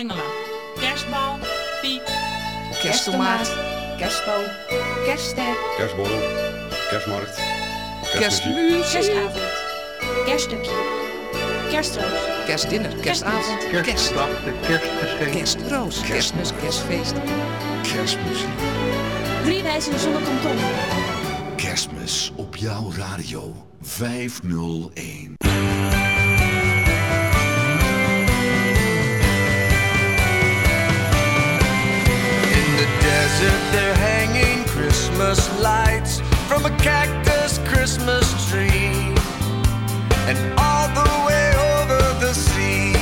engelen, kerstbal, piek, Kersttomaat, kerstboom, kerstster, Kerstborrel, kerstmarkt, kerstmuziek, Kerstavond. Kerststukje. Kerstroos. kerstdinner, kerstavond, kerst, Kerstdag, de kerstgeschenk. kerstroos, kerstmis, kerstfeest. Kerstmuziek. Drie wijzen zonder kanton. Kerstmis op jouw radio 501. The desert, they're hanging Christmas lights from a cactus Christmas tree. And all the way over the sea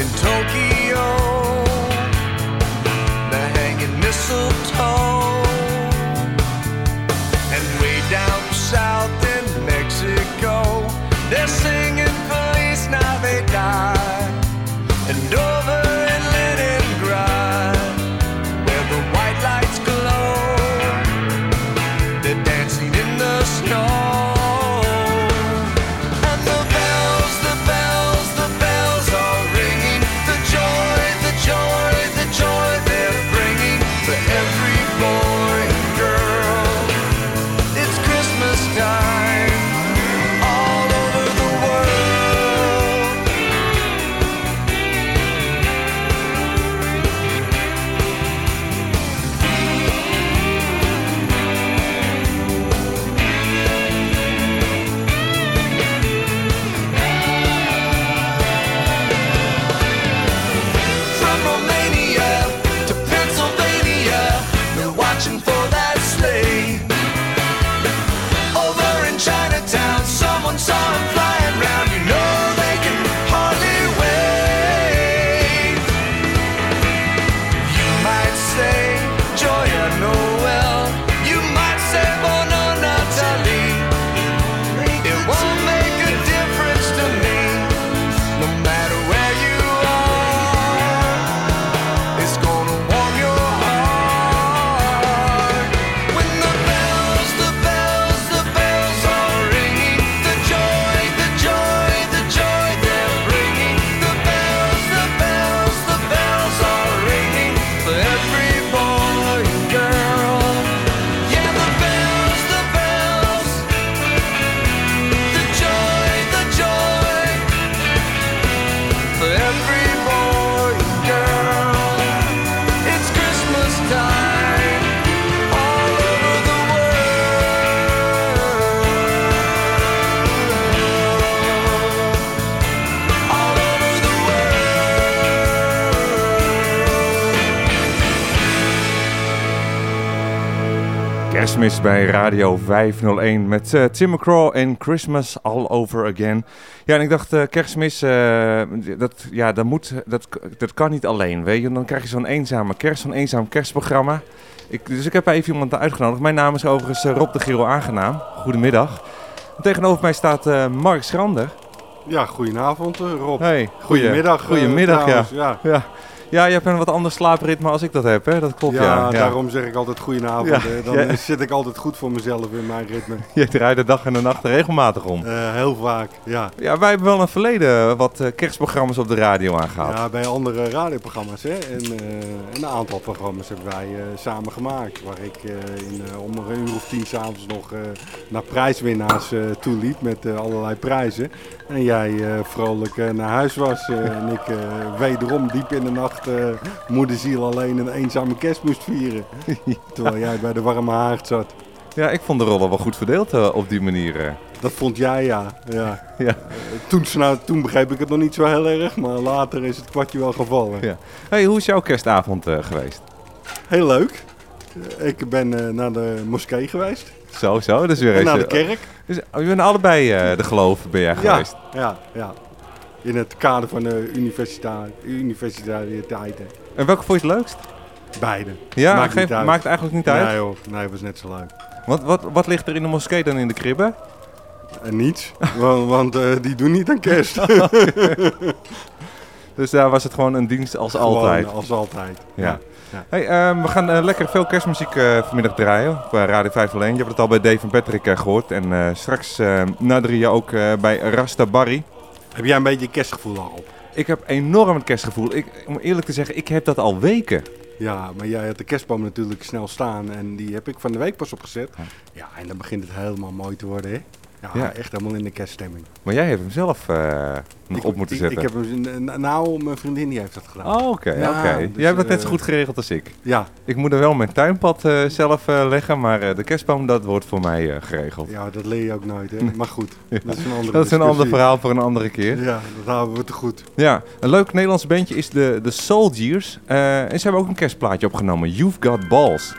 in Tokyo, they're hanging mistletoe. Bij Radio 501 met eh, Tim McCraw en Christmas All Over Again. Ja, en ik dacht, eh, kerstmis, eh, dat, ja, dat, moet, dat, dat kan niet alleen, weet je. Dan krijg je zo'n eenzame kerst, zo'n eenzaam kerstprogramma. Ik, dus ik heb even iemand uitgenodigd. Mijn naam is overigens Rob de Giro Aangenaam. Goedemiddag. Tegenover mij staat Mark Schrander. Ja, goedenavond Rob. Hey, Goedemiddag. Goedemiddag, ja. Ja. Ja, je hebt een wat ander slaapritme als ik dat heb, hè? Dat klopt, ja. Ja, daarom zeg ik altijd goedenavond. Ja, hè. Dan ja. zit ik altijd goed voor mezelf in mijn ritme. Je draait de dag en de nacht regelmatig om. Eh, heel vaak, ja. Ja, wij hebben wel een verleden wat eh, kerstprogramma's op de radio aangehad. Ja, bij andere radioprogramma's. Hè. En, eh, een aantal programma's hebben wij samen gemaakt. Waar ik in, om een uur of tien s'avonds nog naar prijswinnaars toeliep met allerlei prijzen. En jij vrolijk naar huis was. en ik wederom diep in de nacht eh moederziel alleen een eenzame kerst moest vieren. Terwijl jij bij de warme haard zat. Ja, ik vond de rollen wel goed verdeeld eh, op die manier. eh. Dat vond jij ja. ja. Ja. Toen, nou, toen begreep ik het nog niet zo heel erg, maar later is het kwartje wel gevallen. Ja. Hey, hoe is jouw kerstavond geweest? Heel leuk. Ik ben naar de moskee geweest. Zo, zo. Dat is weer En eens, naar de kerk. Dus, oh, je bent allebei de geloof ben jij Ja, geweest. ja, ja. In het kader van de universiteit, universiteiten. En welke vond je het leukst? Beide. Ja, Maakt niet maakt eigenlijk niet uit. Nee hoor, nee, was net zo leuk. Wat, wat, wat ligt er in de moskee dan in de kribben? En niets, want, want eh, die doen niet aan kerst. Dus daar was het gewoon een dienst als Gewoon altijd. Als altijd. Ja. Ja. Hey, ehm, we gaan eh, lekker veel kerstmuziek eh, vanmiddag draaien op eh, Radio 501. Je hebt het al bij Dave en Patrick eh, gehoord. En eh, straks eh na drieën ook eh, bij Rasta Barry. Heb jij een beetje kerstgevoel daarop? Ik heb enorm het kerstgevoel. Ik, om eerlijk te zeggen, ik heb dat al weken. Ja, maar jij had de kerstboom natuurlijk snel staan en die heb ik van de week pas opgezet. Ja, en dan begint het helemaal mooi te worden, hè? Ja, echt helemaal in de kerststemming. Maar jij hebt hem zelf eh, nog op moeten zetten. Ik, heb hem, nou, mijn vriendin die heeft dat gedaan. Oh, oké oké. Dus, jij hebt het net zo eh, goed geregeld als ik. Ja. Ik moet er wel mijn tuinpad eh, zelf leggen, maar de kerstboom, dat wordt voor mij geregeld. Ja, dat leer je ook nooit, hè? Maar goed, dat is een andere Dat is een ander verhaal voor een andere keer. Ja, dat houden we te goed. Ja, een leuk Nederlands bandje is de, de Soldiers. en ze hebben ook een kerstplaatje opgenomen, You've Got Balls.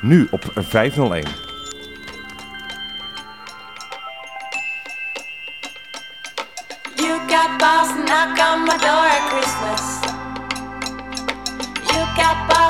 Nu op 501.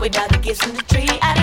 without the gifts in the tree.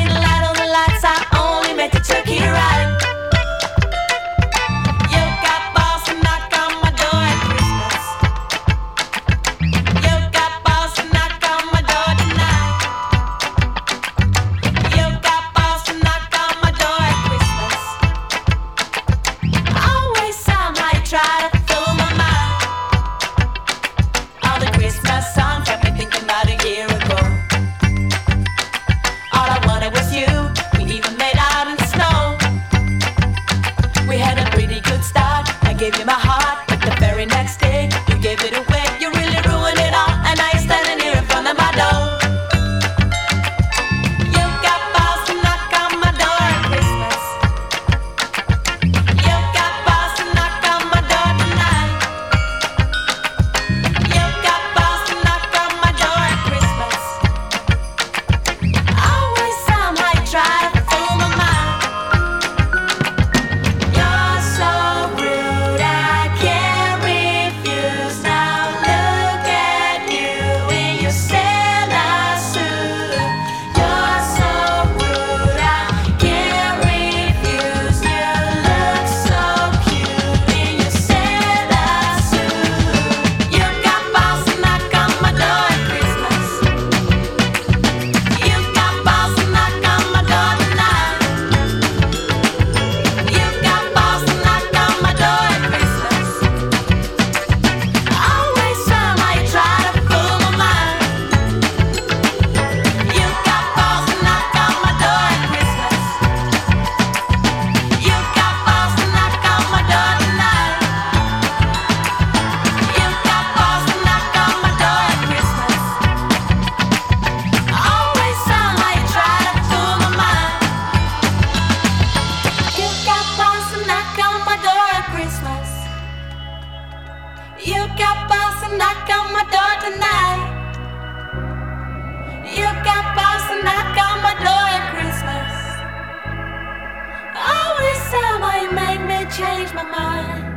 change my mind.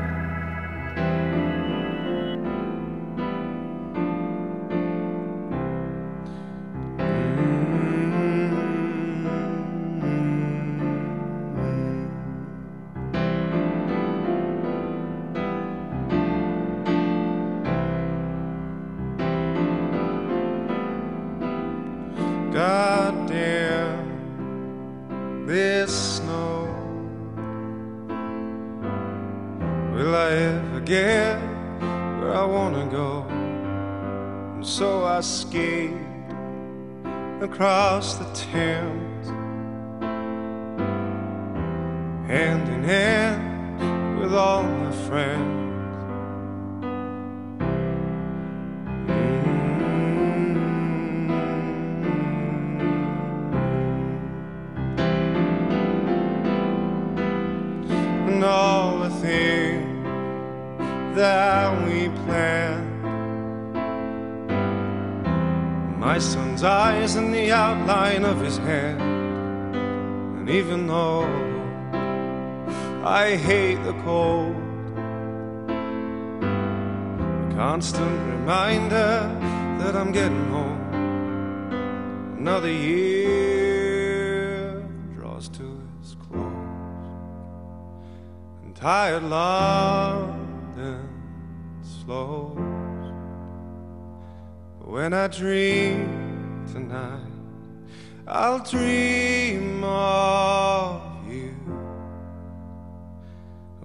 I'll dream of you.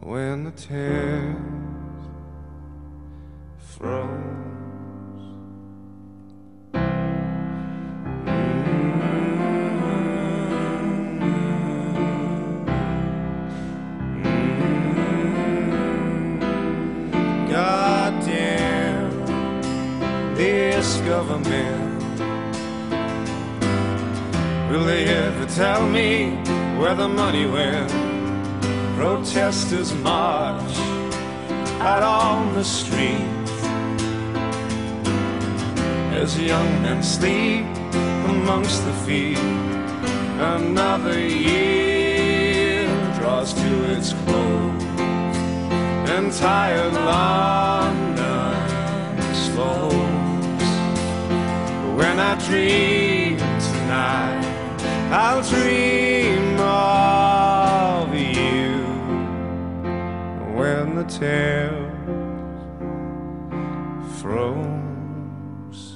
When the tears froze. Government. Will they ever tell me where the money went? Protesters march out on the street as young men sleep amongst the feet. Another year draws to its close, and tired London slows. When I dream tonight, I'll dream of you. When the tale froze.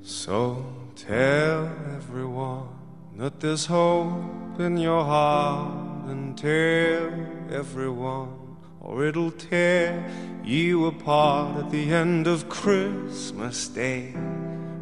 So tell everyone that there's hope in your heart, and tell everyone, or it'll tear you apart at the end of Christmas Day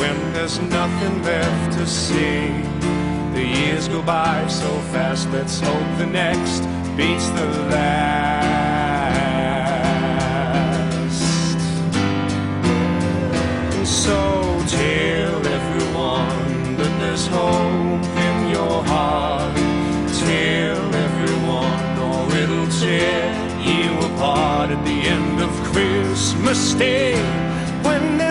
when there's nothing left to see. The years go by so fast, let's hope the next beats the last. And so tell everyone that there's hope in your heart. Tell everyone, or it'll tear you apart at the end of Christmas Day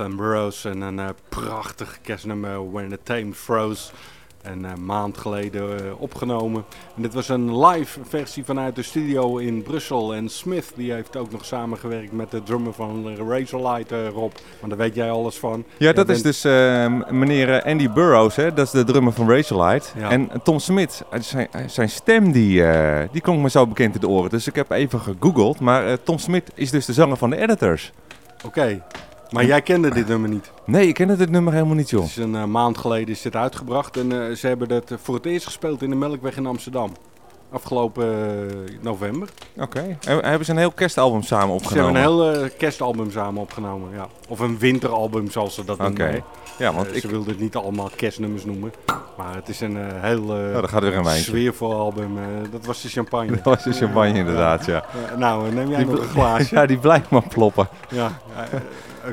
And Burroughs en een eh, prachtig kerstnummer When the Tame Froze. Een eh, maand geleden eh, opgenomen. En dit was een live versie vanuit de studio in Brussel. En Smith die heeft ook nog samengewerkt met de drummer van Razorlight, eh Rob. Maar daar weet jij alles van. Ja, dat is dus eh, meneer Andy Burroughs, hè? dat is de drummer van Razorlight. Ja. En Tom Smith, zijn, zijn stem die, eh, die klonk me zo bekend in de oren. Dus ik heb even gegoogeld. Maar Tom Smith is dus de zanger van de Editors. Oké, maar jij kende dit nummer niet. Nee, ik ken dit nummer helemaal niet, joh. Het is een eh, maand geleden is dit uitgebracht en eh, ze hebben dat eh, voor het eerst gespeeld in de Melkweg in Amsterdam. Afgelopen eh, november. Oké. Okay. Hebben ze een heel kerstalbum samen opgenomen? Ze hebben een heel eh, kerstalbum samen opgenomen, ja. Of een winteralbum, zoals ze dat noemen. Oké. Ja, want eh, ik... Ze wilden het niet allemaal kerstnummers noemen. Maar het is een heel nou, dat gaat weer een sfeervol album. dat was de champagne. Dat was de champagne, inderdaad, ja. nou, neem jij nog een glaasje. ja, die blijft maar ploppen. Ja,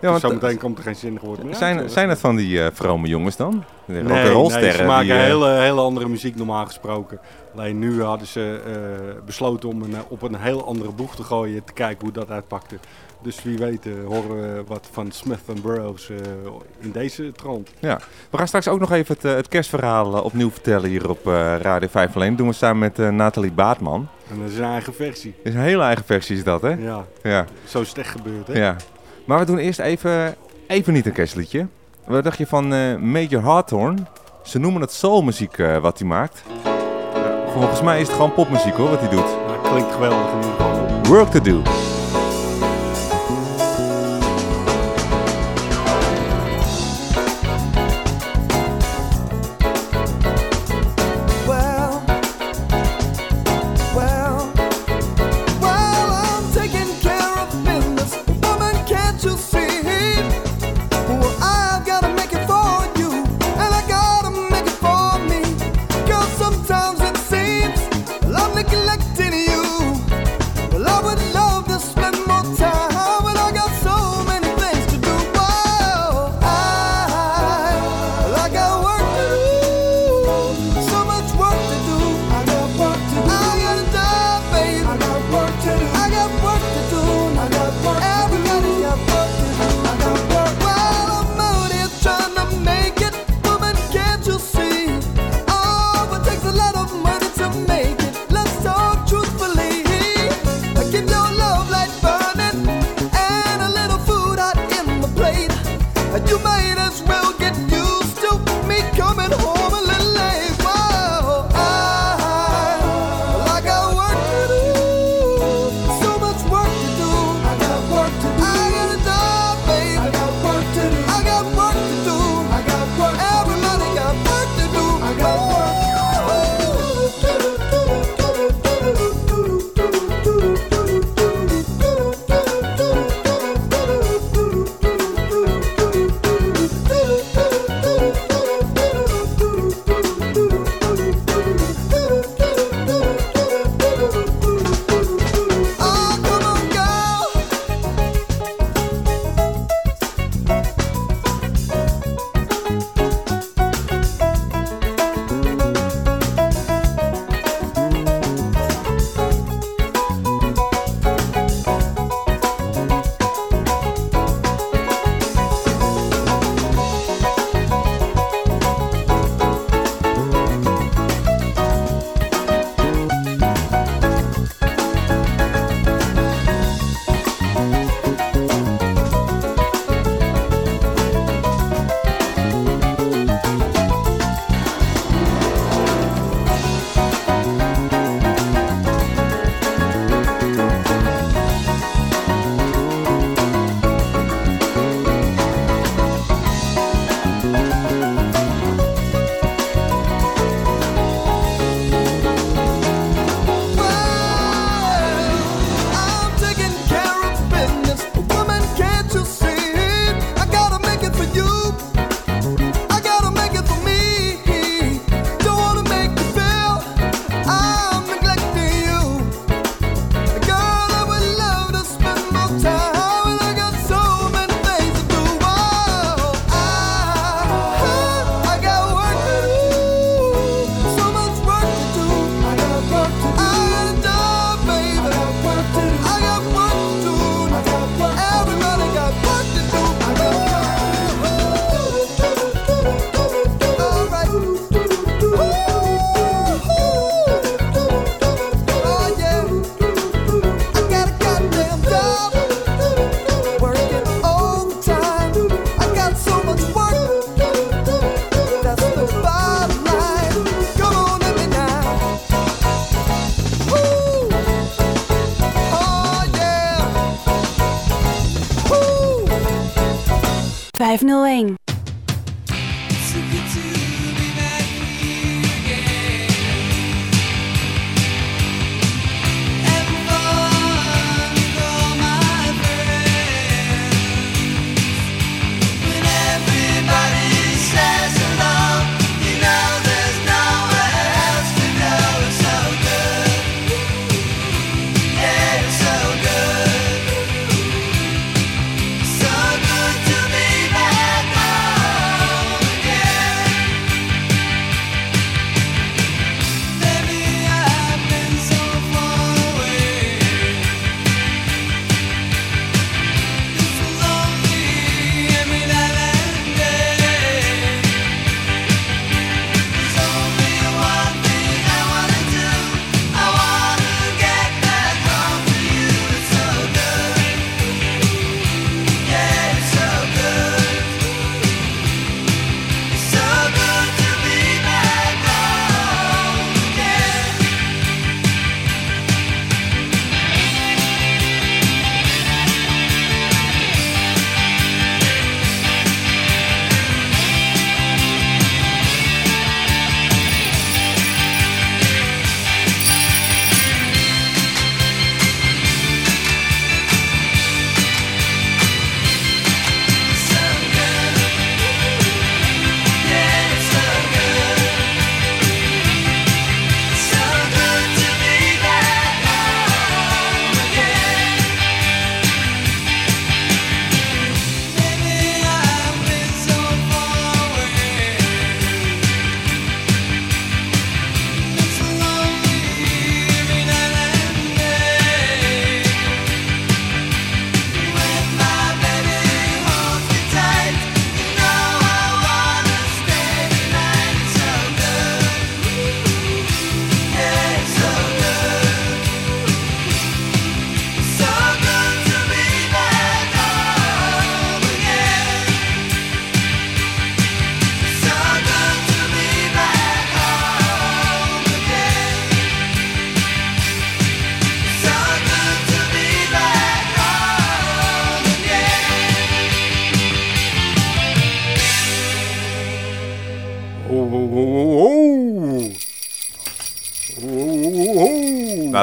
ja, zo meteen komt er geen zinnig woord meer zijn, zijn het van die uh, vrome jongens dan? De nee, ze maken die, hele, hele andere muziek normaal gesproken. Alleen nu hadden ze eh, besloten om een, op een heel andere boeg te gooien, te kijken hoe dat uitpakte. Dus wie weet eh, horen we wat van Smith and Burroughs eh, in deze trant. Ja, we gaan straks ook nog even het, het kerstverhaal opnieuw vertellen hier op Radio 5 alleen. Dat doen we samen met Nathalie Baatman. En dat is een eigen versie. Dat is een hele eigen versie is dat, hè? Ja, ja. zo is het echt gebeurd, hè? Ja. Maar we doen eerst even, even niet een kerstliedje. Wat dacht je van Major Hawthorne? Ze noemen het soulmuziek wat hij maakt. Volgens mij is het gewoon popmuziek hoor, wat hij doet. Ja, klinkt geweldig in ieder geval. Work to do.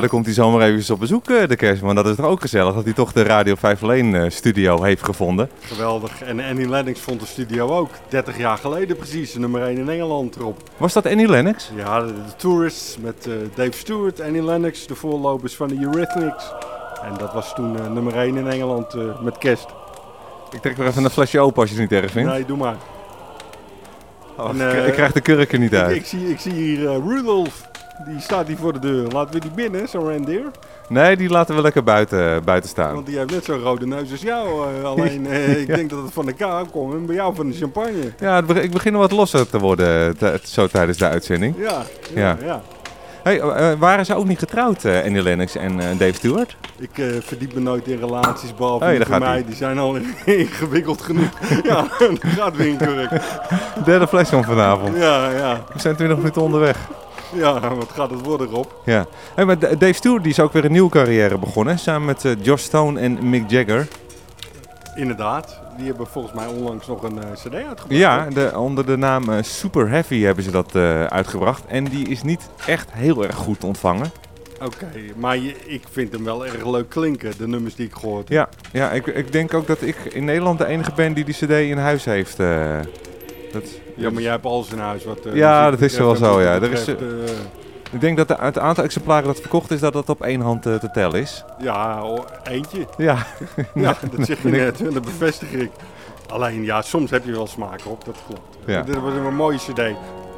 Nou, dan komt hij zomaar even op bezoek, eh, de kerstman. Dat is toch ook gezellig dat hij toch de Radio 501 eh, studio heeft gevonden. Geweldig. En Annie Lennox vond de studio ook. 30 jaar geleden precies. Nummer 1 in Engeland erop. Was dat Annie Lennox? Ja, de, de Tourists met eh, Dave Stewart, Annie Lennox, de voorlopers van de Eurythmics. En dat was toen nummer 1 in Engeland met kerst. Ik trek nog even een flesje open als je het niet erg vindt. Nee, doe maar. Oh, En, ik, ik krijg de kurk er niet uit. ik, zie, ik zie hier Rudolf. Die staat hier voor de deur. Laten we die binnen, zo'n reindeer. Nee, die laten we lekker buiten, buiten staan. Want die heeft net zo'n rode neus als jou. eh, alleen, eh, ik denk dat het van de kou komt en bij jou van de champagne. Ja, ik begin wat losser te worden zo tijdens de uitzending. Ja, ja, Ja. ja. Hey, eh, waren ze ook niet getrouwd, eh, Annie Lennox en eh, Dave Stewart? Ik eh, verdiep me nooit in relaties, behalve Hey, voor gaat mij. ie. Die zijn al ingewikkeld genoeg. ja, dan gaat weer kurk. Derde fles van vanavond. Ja, ja. We zijn 20 minuten onderweg. Ja, wat gaat het worden, Rob? Ja. Hey, maar Dave Stewart die is ook weer een nieuwe carrière begonnen. Samen met eh, Josh Stone en Mick Jagger. Inderdaad, die hebben volgens mij onlangs nog een eh, cd uitgebracht. Ja, de, onder de naam eh, Super Heavy hebben ze dat uitgebracht. En die is niet echt heel erg goed ontvangen. Oké, maar je, ik vind hem wel erg leuk klinken, de nummers die ik gehoord heb. Ja, ja ik, ik denk ook dat ik in Nederland de enige ben die die cd in huis heeft. dat, Ja, maar jij hebt alles in huis wat... eh, Ja, dat is wel zo, ja. Er is, betreft, eh, Ik denk dat de, het aantal exemplaren dat verkocht is, dat dat op één hand eh, te tellen is. Ja, eentje. Ja. ja, dat zeg je net en dat bevestig ik. Alleen, ja, soms heb je wel smaak op, dat klopt. Ja. Dit was een mooie cd.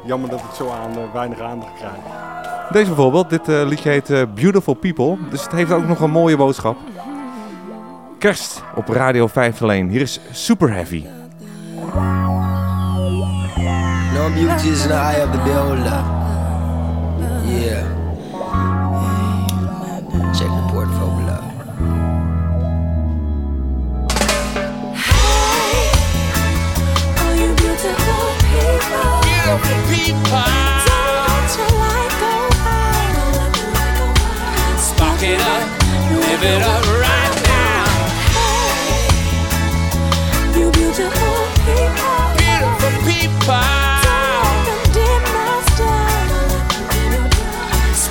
Jammer dat het zo aan, eh, weinig aandacht krijgt. Deze bijvoorbeeld, dit eh, liedje heet eh, Beautiful People. Dus het heeft ook nog een mooie boodschap. Kerst op Radio 501. Hier is Super Heavy. No beauty is in the eye of the beholder. Yeah. Check the portfolio. All you beautiful people. Beautiful people. Don't let your light go out. Spark it up, live it up right now. You beautiful people. Beautiful people.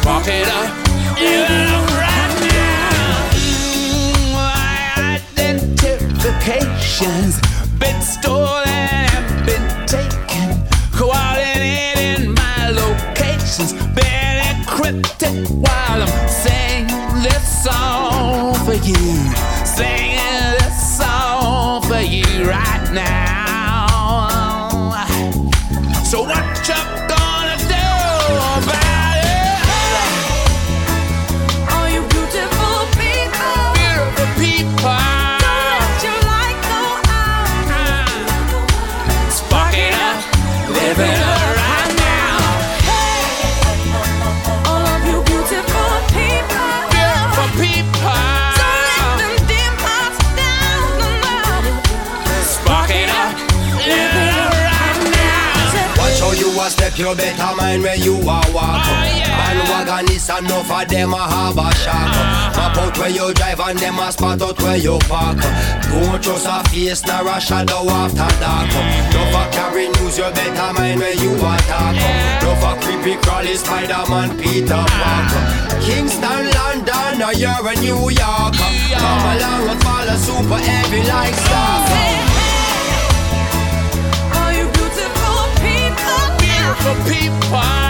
Spark it up, up right now. Mm, my identifications been stolen and been taken. Coordinating my locations been encrypted while I'm singing this song for you. Singing this song for you right now. So what you you a better mind where you a walk. Bandwagon ah, is enough for them a have a shock. Ah. Map out where you drive and them a spot out where you park. Don't trust a face nor a shadow after dark. No for carry news, you better mind where you a talk. No for creepy crawly Spider-Man Peter ah. Parker. Kingston, London, or you're in New York. Come along and follow super heavy like star. Beautiful people.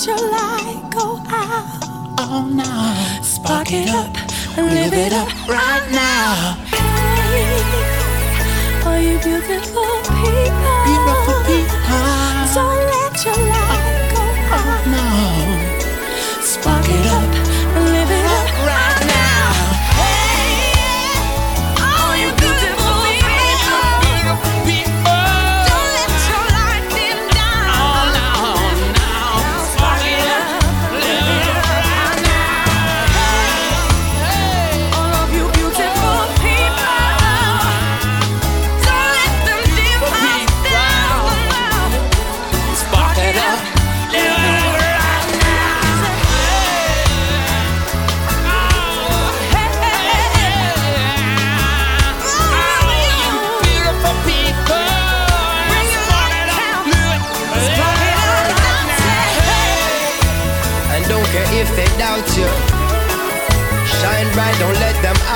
let your light go out. Oh no. Spark it up live it up right now. Hey, are you beautiful people. Beautiful people. So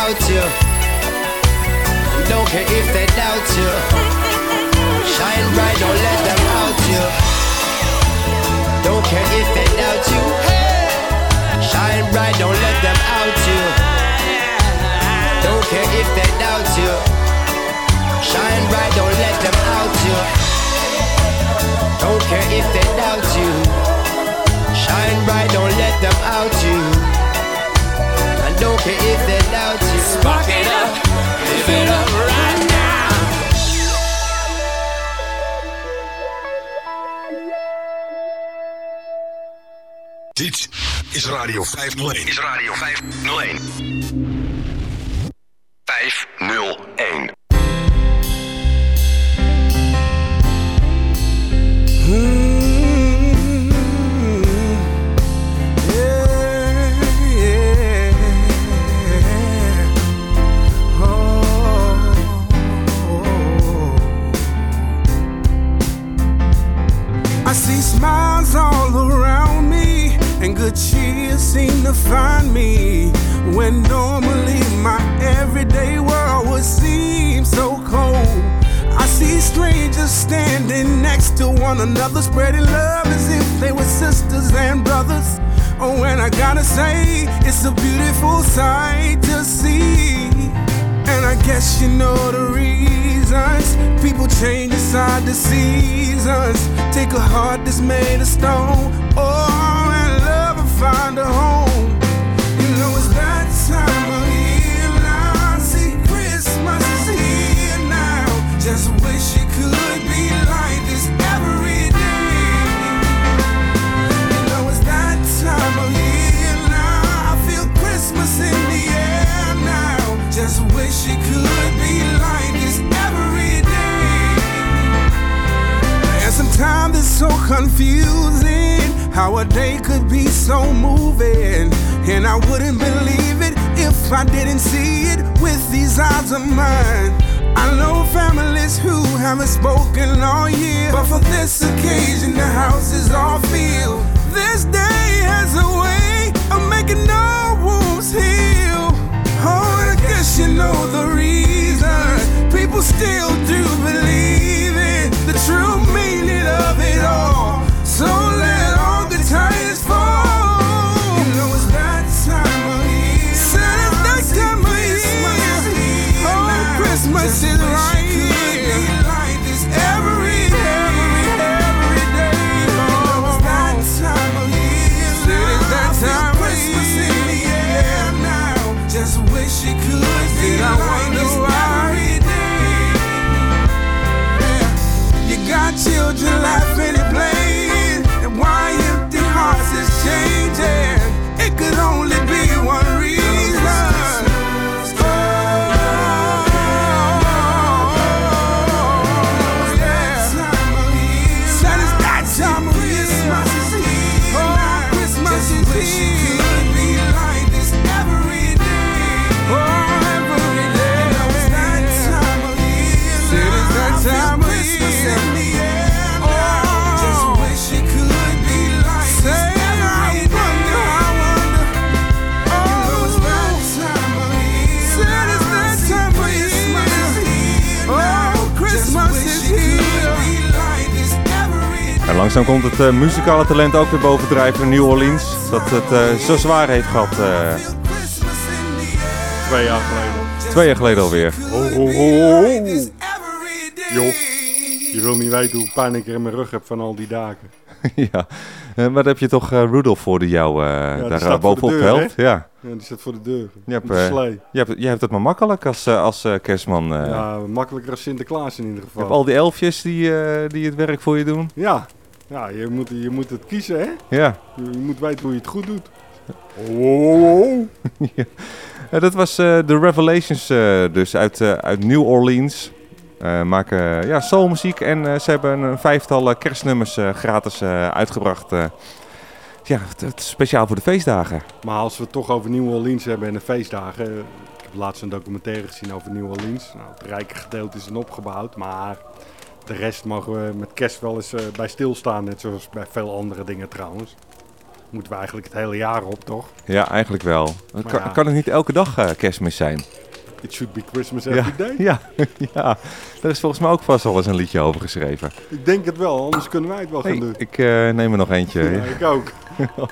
about you. Don't care if they doubt you. Shine bright, don't let them out you. Don't care if they doubt you. Shine bright, don't let them out you. Don't care if they doubt you. Shine bright, don't let them out you. Don't care if they doubt you. Shine bright, don't let them out you. I don't care if they doubt you. Spark it up, live it up right now. Dit is Radio 501. Is Radio 501. seasons. Take a heart that's made confusing how a day could be so moving. And I wouldn't believe it if I didn't see it with these eyes of mine. I know families who haven't spoken all year, but for this occasion, the house is all filled. This day has a way of making our wounds heal. Oh, I guess you know the reason. People still zo komt het eh, muzikale talent ook weer bovendrijven in New Orleans. Dat het eh, zo zwaar heeft gehad. Eh. Twee jaar geleden. Twee jaar geleden alweer. Oh, je wil niet weten hoe pijn ik er in mijn rug heb van al die daken. ja, maar daar heb je toch Rudolf voor die jou daar bovenop de helpt. Ja. die staat voor de deur. Je hebt, je hebt, je hebt het maar makkelijk als, als kerstman. Ja, makkelijker als Sinterklaas in ieder geval. Je hebt al die elfjes die, die het werk voor je doen. Ja, ja je, moet, je moet het kiezen, hè? Ja. Je, je moet weten hoe je het goed doet. Oh, oh, oh, oh. ja. Eh, dat was eh, de Revelations eh, dus uit, eh, uit New Orleans. Maken ja, soulmuziek en ze hebben een vijftal kerstnummers gratis uitgebracht. ja, het, het is speciaal voor de feestdagen. Maar als we het toch over New Orleans hebben en de feestdagen. Ik heb laatst een documentaire gezien over New Orleans. Nou, het rijke gedeelte is dan opgebouwd, maar de rest mogen we met kerst wel eens eh, bij stilstaan. Net zoals bij veel andere dingen trouwens. Moeten we eigenlijk het hele jaar op, toch? Ja, eigenlijk wel. Kan, ja. kan het niet elke dag eh, kerstmis zijn? It should be Christmas Ja, every day. ja, ja, daar is volgens mij ook vast wel eens een liedje over geschreven. Ik denk het wel, anders kunnen wij het wel gaan doen. ik eh, neem er nog eentje. Ja, ik ook.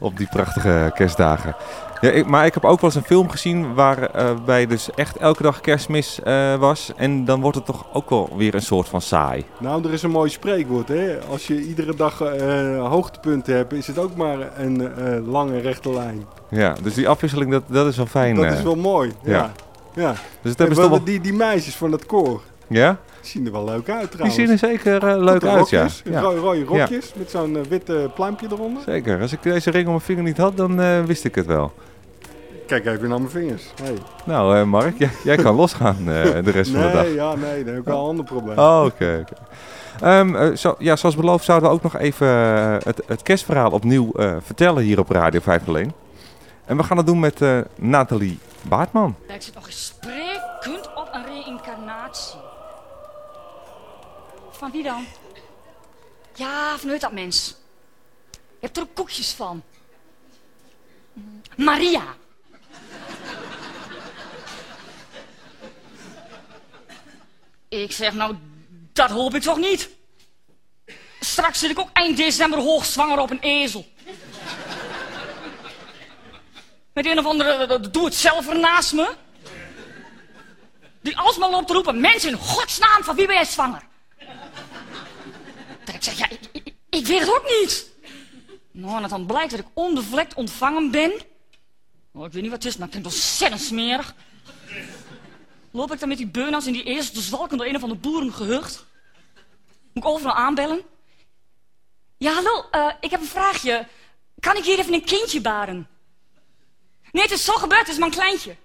Op die prachtige kerstdagen. Ja, ik, maar ik heb ook wel eens een film gezien waarbij dus echt elke dag kerstmis eh, was. En dan wordt het toch ook wel weer een soort van saai. Nou, er is een mooi spreekwoord, hè? Als je iedere dag eh, hoogtepunten hebt, is het ook maar een eh, lange rechte lijn. Ja, dus die afwisseling, dat, dat is wel fijn. Dat eh. is wel mooi, ja. ja. Dus het hebben wel... die, die meisjes van het koor, Ja? Die zien er wel leuk uit Die trouwens. zien er zeker eh, leuk uit, ja. rokjes, ja. ro- rode Ja. rokjes met zo'n eh, witte pluimpje eronder. Zeker. Als ik deze ring om mijn vinger niet had, dan eh, wist ik het wel. Kijk even naar mijn vingers. Hey. Nou, eh, Mark, jij, jij kan losgaan eh, de rest van de dag. Nee, ja, nee, dat heb ik wel een ander probleem. Oh, oké. oké. Ehm, eh, zo, ja, zoals beloofd zouden we ook nog even het, het kerstverhaal opnieuw eh, vertellen hier op Radio 501. En we gaan het doen met eh, Nathalie Baartman. Ik zit nog gesprekend op een reïncarnatie. Van wie dan? Ja, vanuit dat mens. Je hebt er ook koekjes van. Mm, Maria. Ik zeg nou, dat hoop ik toch niet. Straks zit ik ook eind december hoogzwanger op een ezel. Met een of andere eh, doe-het-zelver naast me. Die alsmaar loopt te roepen, mensen in godsnaam, van wie ben jij zwanger? Ik zeg, ja, ik, weet het ook niet. Nou, en dan blijkt dat ik onbevlekt ontvangen ben. Oh, ik weet niet wat het is, maar ik vind het ontzettend smerig. Loop ik dan met die beunans in die eerste te zwalken door een of andere boerengehucht? Moet ik overal aanbellen? Ja, hallo, eh, ik heb een vraagje. Kan ik hier even een kindje baren? Nee, het is zo gebeurd, het is maar een kleintje.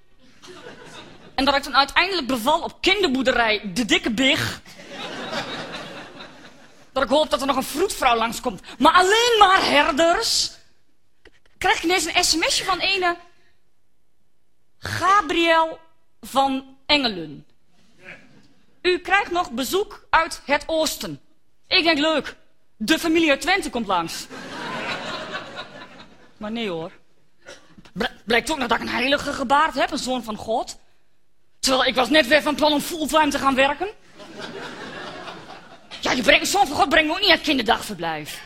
En dat ik dan uiteindelijk beval op kinderboerderij De Dikke Big. Dat ik hoop dat er nog een vroedvrouw langskomt. Maar alleen maar herders. Krijg ik ineens een sms'je van ene... Gabriel van Engelen. U krijgt nog bezoek uit het oosten. Ik denk leuk. De familie uit Twente komt langs. Maar nee hoor. Bl- Blijkt ook dat ik een heilige gebaard heb, een zoon van God. Terwijl ik was net weer van plan om fulltime te gaan werken. Ja, je brengt zoon van God brengt ook niet uit kinderdagverblijf.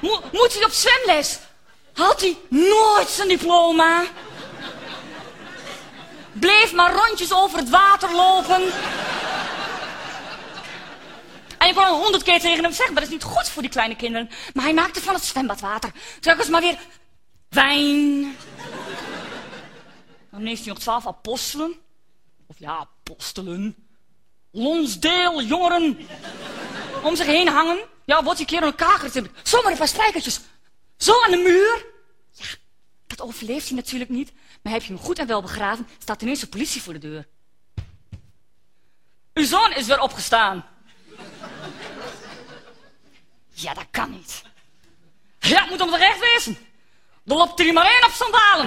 Mo- moet hij op zwemles? Had hij nooit zijn diploma? Bleef maar rondjes over het water lopen. En je kon al honderd keer tegen hem zeggen, maar dat is niet goed voor die kleine kinderen. Maar hij maakte van het zwembadwater telkens maar weer wijn. Dan heeft hij nog twaalf apostelen. Of ja, apostelen. Lonsdeel, jongeren. Om zich heen hangen. Ja, wordt die keer in elkaar getild. Zomaar een strijkertjes. Zo aan de muur. Ja, dat overleeft hij natuurlijk niet. Maar heb je hem goed en wel begraven, staat ineens de politie voor de deur. Uw zoon is weer opgestaan. Ja, dat kan niet. Ja, het moet om terecht wezen. Er loopt er maar één op sandalen.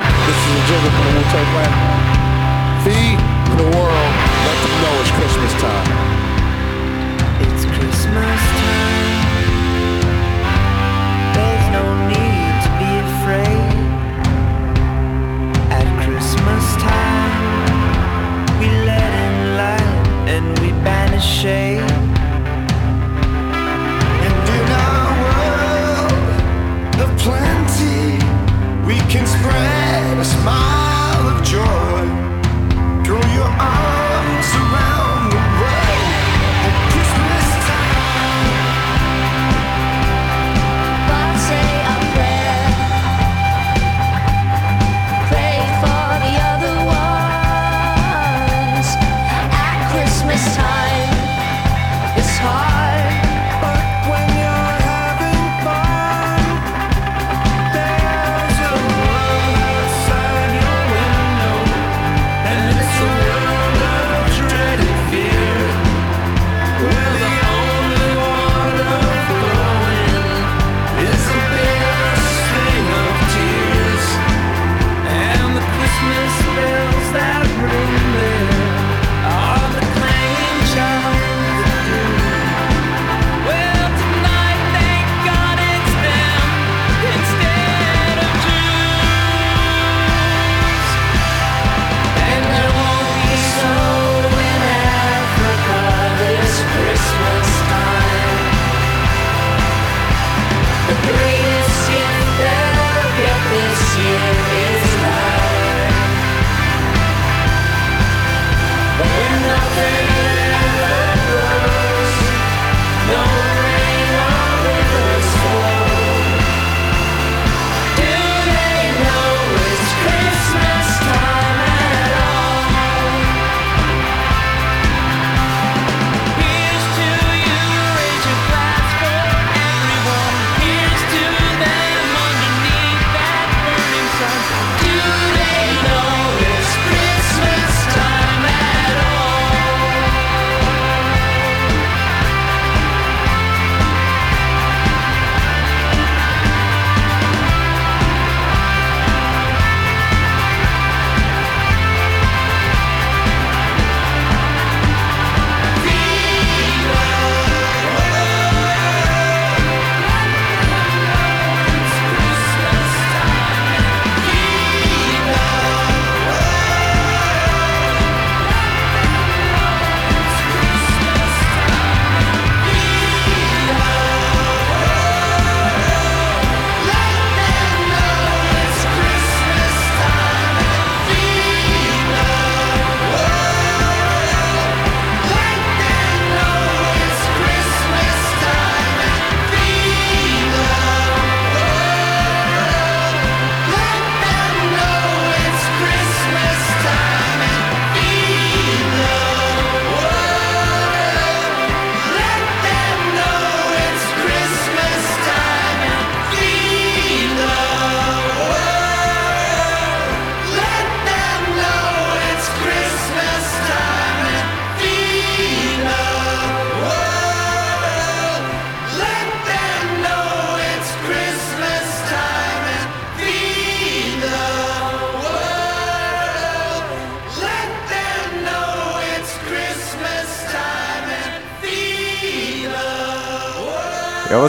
Can spread a smile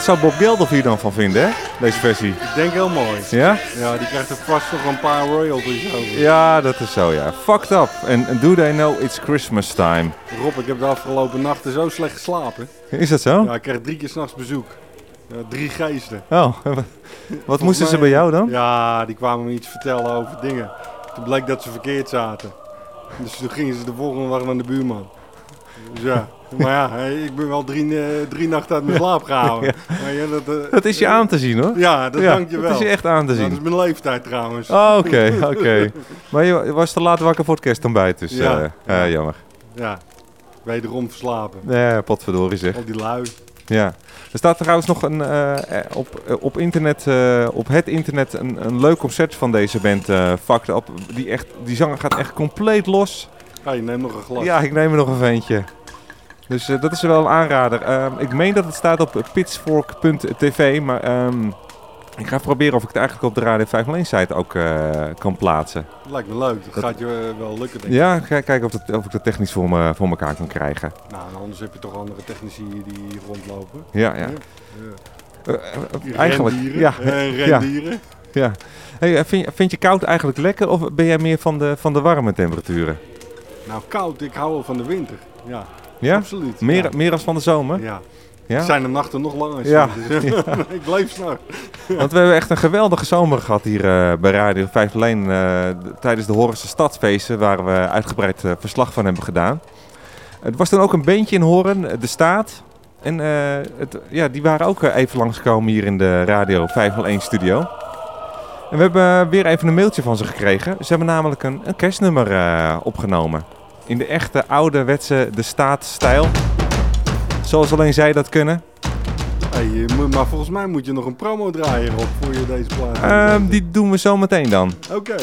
wat zou Bob Geldof hier dan van vinden, hè? Deze versie. Ik denk heel mooi. Ja? Ja, die krijgt er vast nog een paar royalties over. Ja, dat is zo, ja. Fucked up. En do they know it's Christmas time? Rob, ik heb de afgelopen nachten zo slecht geslapen. Is dat zo? Ja, ik kreeg drie keer s'nachts bezoek. Ja, drie geesten. Oh, wat moesten ze bij jou dan? Ja, die kwamen me iets vertellen over dingen. Toen bleek dat ze verkeerd zaten. Dus toen gingen ze de volgende dag naar de buurman. Dus ja, maar ja, ik ben wel drie, eh, drie nachten uit mijn slaap gehouden. Maar ja, dat, eh, Dat is je aan te zien, hoor. Ja, dat Ja, dank je wel. dat is je echt aan te zien. Dat is mijn leeftijd trouwens. Oh, oké, oké. Maar je was te laat wakker voor het kerstontbijt, dus Ja. eh, eh, jammer. Ja, wederom verslapen. Nee, potverdorie zeg. Al die lui. Ja. Er staat trouwens nog een, op, op, internet, op het internet een, een leuk concert van deze band, eh Fucked Up. Die, echt, die zanger gaat echt compleet los. Hey, neem nog een glas. Ja, ik neem er nog een ventje. Dus eh, dat is wel een aanrader. Ehm, ik meen dat het staat op pitchfork.tv, maar ehm, ik ga proberen of ik het eigenlijk op de Radio 501 site ook eh, kan plaatsen. Lijkt me leuk. Dat, Dat- gaat je eh, wel lukken, denk ik. Ja, ik ga kijken of, dat, of ik dat technisch voor, me, voor elkaar kan krijgen. Nou, anders heb je toch andere technici die hier rondlopen. Ja, ja. Ja. Eigenlijk, Rendieren, ja. ja. rendieren. Ja. Hey, vind, je- vind je koud eigenlijk lekker of ben jij meer van de, van de warme temperaturen? Nou, koud. Ik hou wel van de winter. Ja, Ja? absoluut. Meer, ja. meer als van de zomer? Ja. Ja? Zijn de nachten nog langer? Ja. Dus, Ja. ik bleef s'nachts. Want we hebben echt een geweldige zomer gehad hier eh, bij Radio 5 alleen. eh, d- tijdens de Horense Stadsfeesten waar we uitgebreid eh, verslag van hebben gedaan. Het was toen ook een beentje in Horen, de Staat. En eh, het, ja, die waren ook even langskomen hier in de Radio 501 studio. En we hebben weer even een mailtje van ze gekregen. Ze hebben namelijk een, een kerstnummer opgenomen. In de echte ouderwetse De Staat-stijl. Zoals alleen zij dat kunnen. Hey, maar volgens mij moet je nog een promo draaien op voor je deze plaat. Ehm, die doen we zo meteen dan. Oké.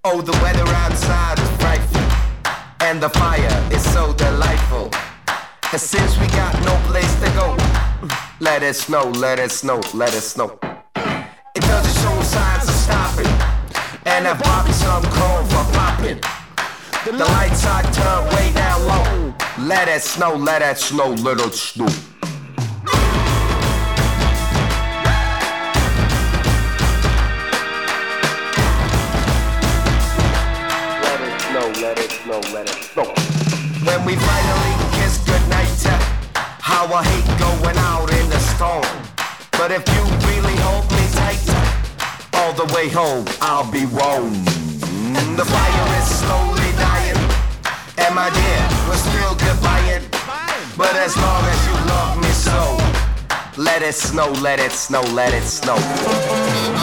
Oh, the weather outside is frightful, and the fire is so delightful. And since we got no place to go, let it snow, let it snow, let it snow. It doesn't show signs of stopping, and I've bought some corn for popping. The lights are turned way down low. Let it snow, let it snow, little it snow. Let it snow, let it snow, let it snow. When we finally kiss goodnight, how I hate going out in the storm. But if you really hold me tight, all the way home, I'll be warm. The fire is slowly my dear, we're still goodbying. But as long as you love me so, let it snow, let it snow, let it snow.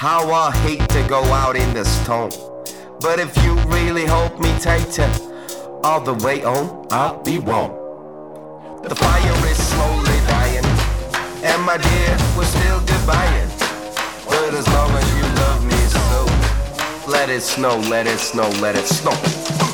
How I hate to go out in the storm. But if you really hold me tight, uh, all the way on, I'll be warm. The fire is slowly dying, and my dear, we're still goodbying. But as long as you love me so, let it snow, let it snow, let it snow.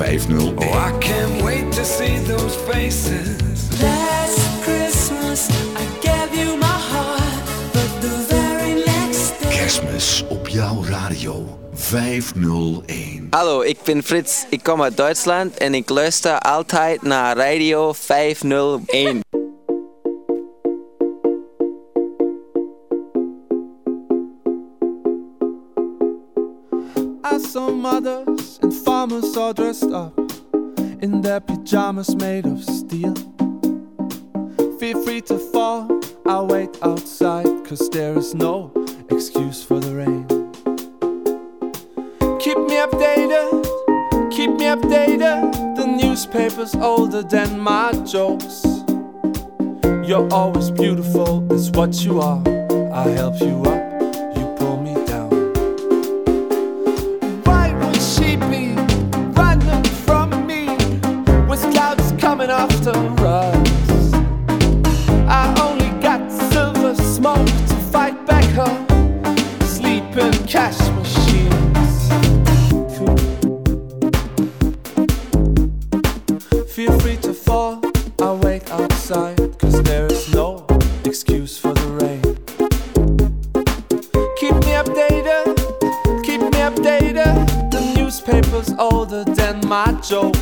Oh, I can't wait to see those faces. Last Christmas I gave you my heart, but the very next day. Kerstmis op jouw radio 501. Hallo, ik ben Frits. Ik kom uit Duitsland en ik luister altijd naar Radio 501. I saw mothers and farmers all dressed up in their pajamas made of steel. Feel free to fall, I'll wait outside, cause there is no excuse for the rain. Keep me updated, keep me updated. The newspaper's older than my jokes. You're always beautiful, it's what you are. I help you up, coming after us? I only got silver smoke to fight back her sleeping cash machines. Feel free to fall, I'll wait outside, cause there is no excuse for the rain. Keep me updated, keep me updated. The newspaper's jokes. You're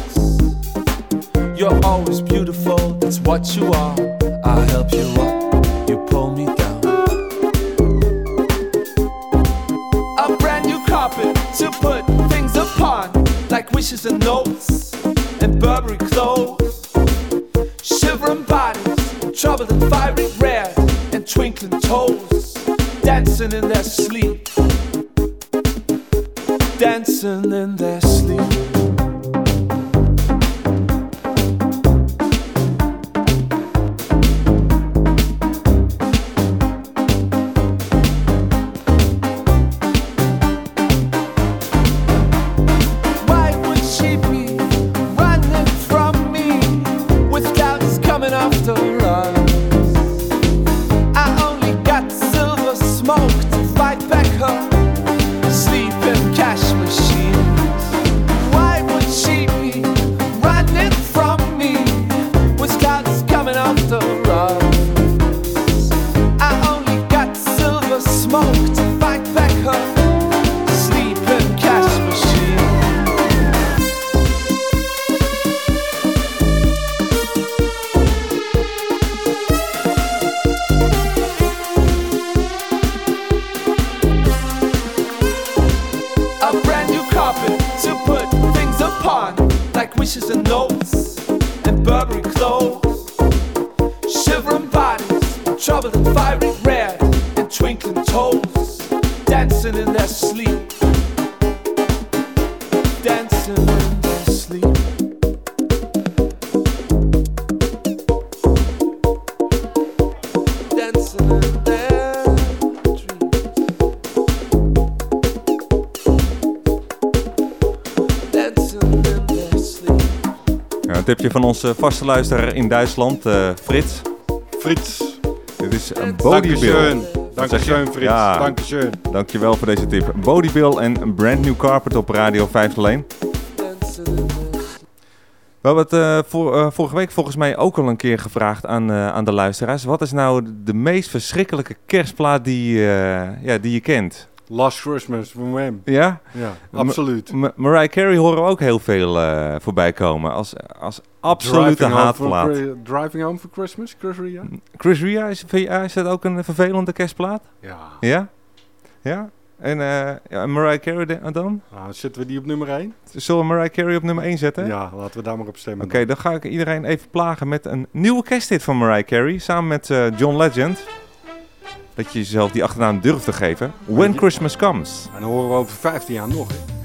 van onze vaste luisteraar in Duitsland, eh, Frits. Frits. Dit is een Dankeschön. Bodybill. Dankeschön, Frits. Ja, Dankeschön. dankjewel voor deze tip. Bodybill en een Brand New Carpet op Radio 501. We hebben het eh, voor, eh, vorige week volgens mij ook al een keer gevraagd aan, eh, aan de luisteraars. Wat is nou de meest verschrikkelijke kerstplaat die, eh, ja, die je kent? Last Christmas van Wham. Ja? Ja, absoluut. Ma- Mariah Carey horen we ook heel veel eh, voorbij komen. Als, als absolute Driving haatplaat. Driving Home for Christmas, Chris Ria? Chris Ria, is, is dat ook een vervelende kerstplaat? Ja. Ja? Ja? En, eh, ja, Mariah Carey dan? Nou, zetten we die op nummer 1? Zullen we Mariah Carey op nummer 1 zetten? Ja, laten we daar maar op stemmen. Oké, dan ga ik iedereen even plagen met een nieuwe kersthit van Mariah Carey. Samen met eh, John Legend. Dat je jezelf die achternaam durft te geven. When Christmas Comes. En dan horen we over 15 jaar nog. Hè?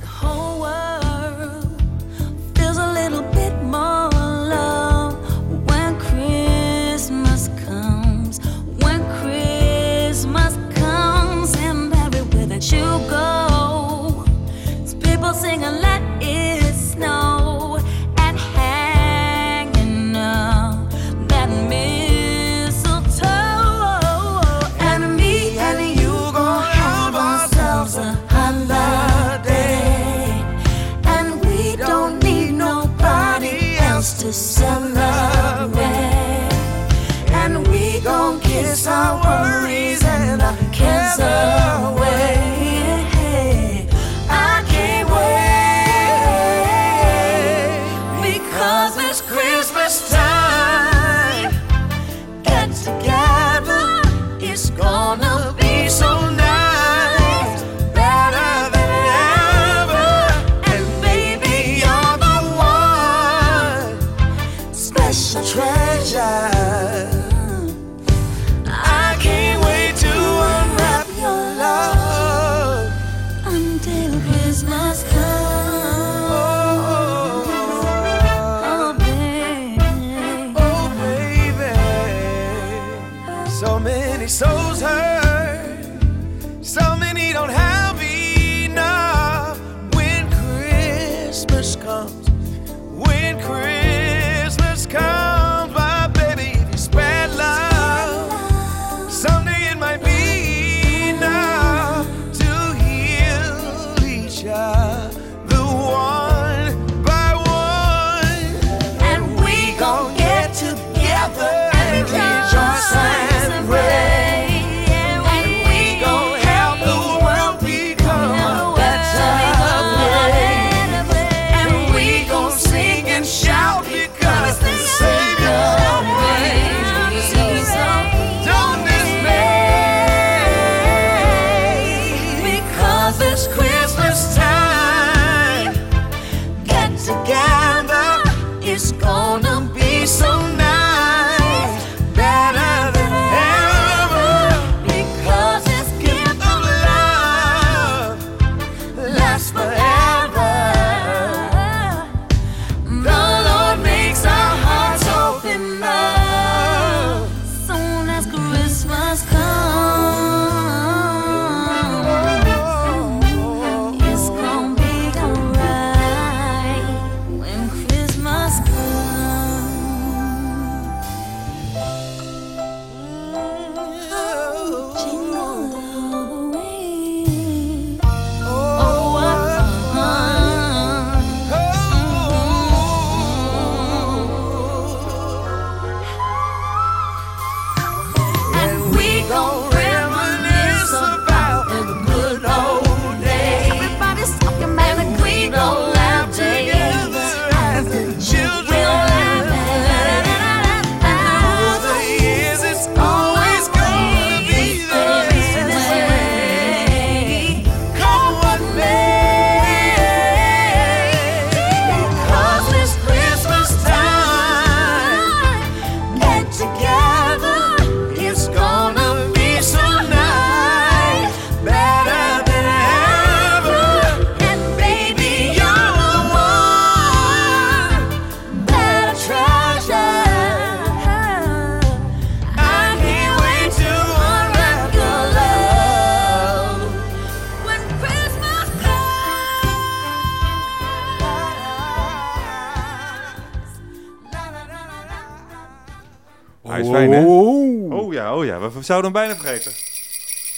We zouden hem bijna vergeten.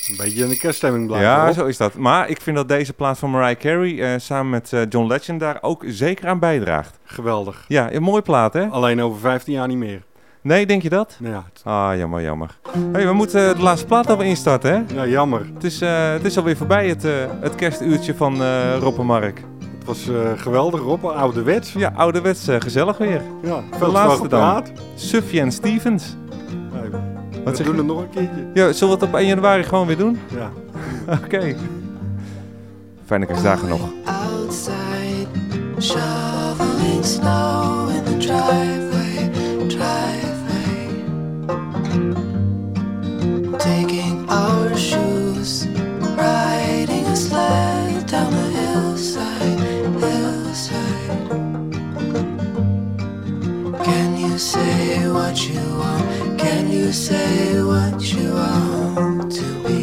Een beetje in de kerststemming blijven. Ja, hoor. zo is dat. Maar ik vind dat deze plaat van Mariah Carey eh, samen met eh, John Legend daar ook zeker aan bijdraagt. Geweldig. Ja, een mooie plaat, hè? Alleen over 15 jaar niet meer. Nee, denk je dat? Ja. Ah, jammer, jammer. Hey, we moeten de laatste plaat alweer instarten, hè? Ja, jammer. Het is, eh, het is alweer voorbij, het, eh, het kerstuurtje van eh Rob en Mark. Het was eh, geweldig, Rob. Ouderwets. Ja, ouderwets eh, gezellig weer. Ja, de veel laatste dan. Sufjan Stevens. Wat we doen je? het nog een keertje. Ja, zullen we het op 1 januari gewoon weer doen? Ja. Oké. Fijne kerstdagen nog. outside, shoveling snow in the driveway, driveway. Taking our shoes, riding a sled down the hillside, hillside. Can you say what you want? Can you say what you want to be?